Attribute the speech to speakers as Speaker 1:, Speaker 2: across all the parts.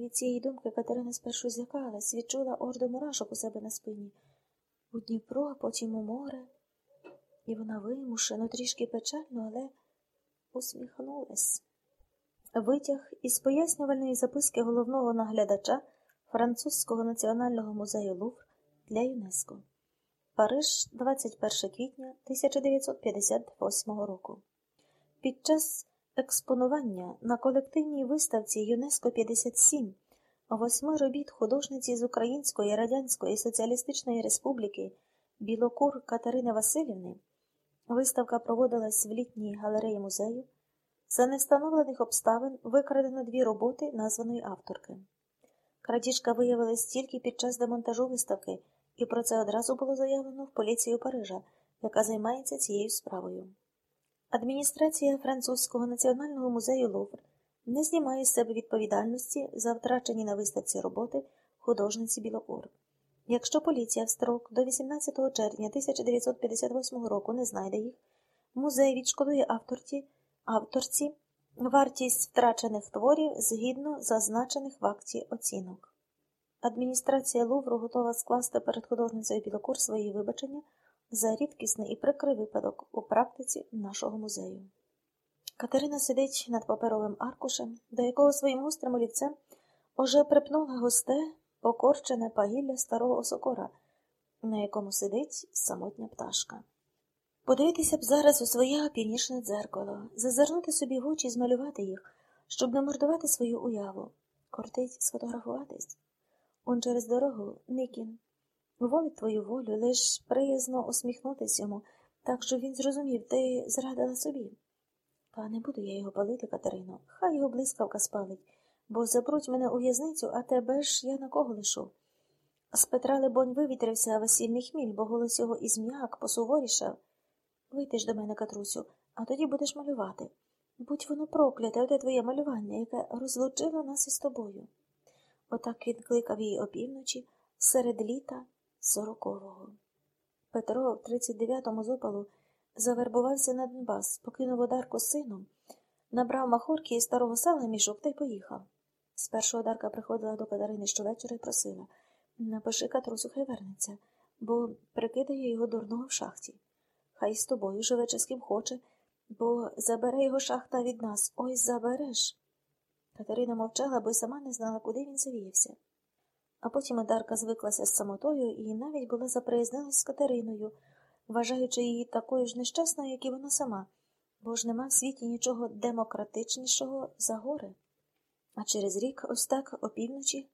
Speaker 1: Від цієї думки Катерина спершу злякалась, відчула орду мурашок у себе на спині. У Дніпро, потім у море. І вона вимушено, трішки печально, але усміхнулась. Витяг із пояснювальної записки головного наглядача Французького національного музею Лувр для ЮНЕСКО. Париж, 21 квітня 1958 року. Під час експонування на колективній виставці ЮНЕСКО 57 восьми робіт художниці з Української Радянської Соціалістичної Республіки Білокур Катерини Васильівни виставка проводилась в літній галереї музею. За невстановлених обставин викрадено дві роботи названої авторки. Крадіжка виявилась тільки під час демонтажу виставки, і про це одразу було заявлено в поліцію Парижа, яка займається цією справою. Адміністрація Французького національного музею Лувр не знімає з себе відповідальності за втрачені на виставці роботи художниці Білокур. Якщо поліція в строк до 18 червня 1958 року не знайде їх, музей відшкодує авторці, авторці вартість втрачених творів згідно зазначених в акті оцінок. Адміністрація Лувру готова скласти перед художницею Білокур свої вибачення за рідкісний і прикрий випадок у практиці нашого музею. Катерина сидить над паперовим аркушем, до якого своїм гострим олівцем уже припнула густе, покорчене пагілля старого сокора, на якому сидить самотня пташка. Подивитися б зараз у своє північне дзеркало, зазирнути собі в очі і змалювати їх, щоб не мордувати свою уяву, кортить сфотографуватись. Он через дорогу Никін. Волить твою волю, лиш приязно усміхнутись йому, так що він зрозумів, ти зрадила собі. Та не буду я його палити, Катерино, хай його блискавка спалить, бо запруть мене у в'язницю, а тебе ж я на кого лишу. З Петра, лебонь, вивітрився весільний хміль, бо голос його і зм'як, посуворішав. Вийди ж до мене, Катрусю, а тоді будеш малювати. Будь воно прокляте, оте твоє малювання, яке розлучило нас із тобою. Отак він кликав її опівночі серед літа сорокового. Петро в 39-му зопалу завербувався на Донбас, покинув одарку з сином, набрав махорки і старого сала мішок та й поїхав. Спершу одарка приходила до Катерини щовечора і просила напиши Катрусю, хай вернеться, бо прикидає його дурного в шахті. Хай з тобою живе чи з ким хоче, бо забере його шахта від нас. Ой забереш. Катерина мовчала, бо й сама не знала, куди він завіявся. А потім Одарка звиклася з самотою і навіть була заприязнилась з Катериною, вважаючи її такою ж нещасною, як і вона сама, бо ж нема в світі нічого демократичнішого за гори. А через рік, ось так, опівночі,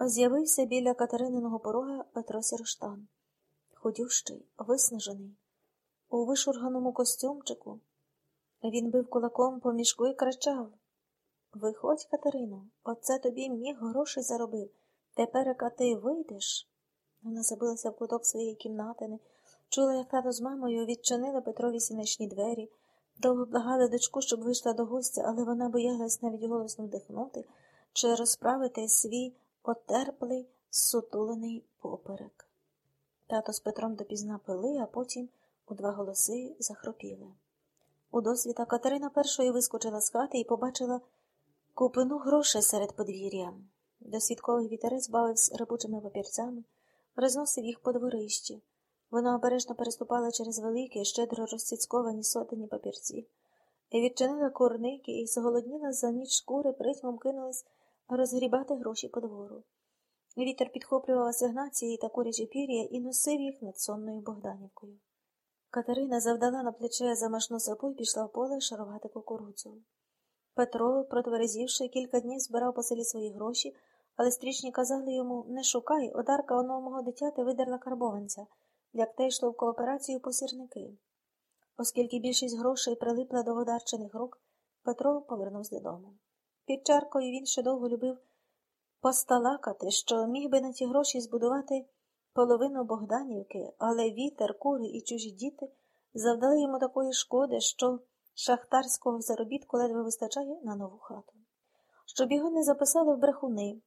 Speaker 1: з'явився біля Катерининого порога Петро Сіроштан, ходющий, виснажений, у вишурганому костюмчику. Він бив кулаком по мішку і кричав Виходь, Катерино, оце тобі міг гроші заробив. Тепер, ти вийдеш. Вона забилася в куток своєї кімнатини, чула, як тато з мамою відчинили Петрові сінечні двері, довго благали дочку, щоб вийшла до гостя, але вона боялась навіть голосно вдихнути чи розправити свій отерплий, сутулений поперек. Тато з Петром допізна пили, а потім у два голоси захропіли. У досвіта Катерина першою вискочила з хати і побачила купину грошей серед подвір'я. Досвідковий вітерець бавився рабучими папірцями, розносив їх по дворищі. Вона обережно переступала через великі, щедро розціцьковані сотені папірці, і відчинила курники і зголодніла за ніч шкури, притьмом кинулась розгрібати гроші по двору. Вітер підхоплював асигнації та курячі пір'я і носив їх над сонною Богданівкою. Катерина завдала на плече замашну сапу і пішла в поле шарувати кукурудзу. Петро, протверезівши, кілька днів збирав по селі свої гроші, але стрічні казали йому не шукай, одарка оного мого дитяти видерла карбованця, як те йшло в кооперацію по сірники. Оскільки більшість грошей прилипла до одарчених рук, Петро повернувся додому. Під чаркою він ще довго любив посталакати, що міг би на ті гроші збудувати половину Богданівки, але вітер, кури і чужі діти завдали йому такої шкоди, що шахтарського заробітку ледве вистачає на нову хату. Щоб його не записали в брехуни,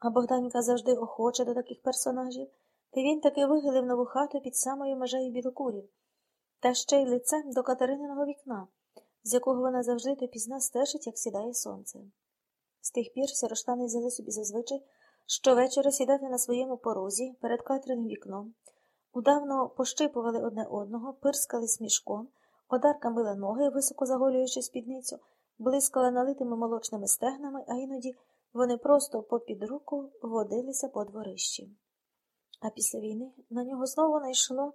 Speaker 1: а Богданька завжди охоче до таких персонажів, то він таки вигилив нову хату під самою межею білокурів, та ще й лицем до Катерининого вікна, з якого вона завжди допізна стежить, як сідає сонце. З тих пір сіроштани взяли собі зазвичай щовечора сідати на своєму порозі перед Катриним вікном, удавно пощипували одне одного, пирскали смішком, одарка мила ноги, високо заголюючи спідницю, блискала налитими молочними стегнами, а іноді вони просто попід руку водилися по дворищі. А після війни на нього знову найшло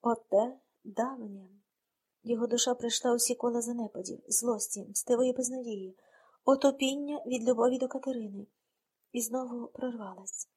Speaker 1: оте давнє. Його душа прийшла усі кола занепадів, злості, мстивої безнадії, отопіння від любові до Катерини, і знову прорвалась.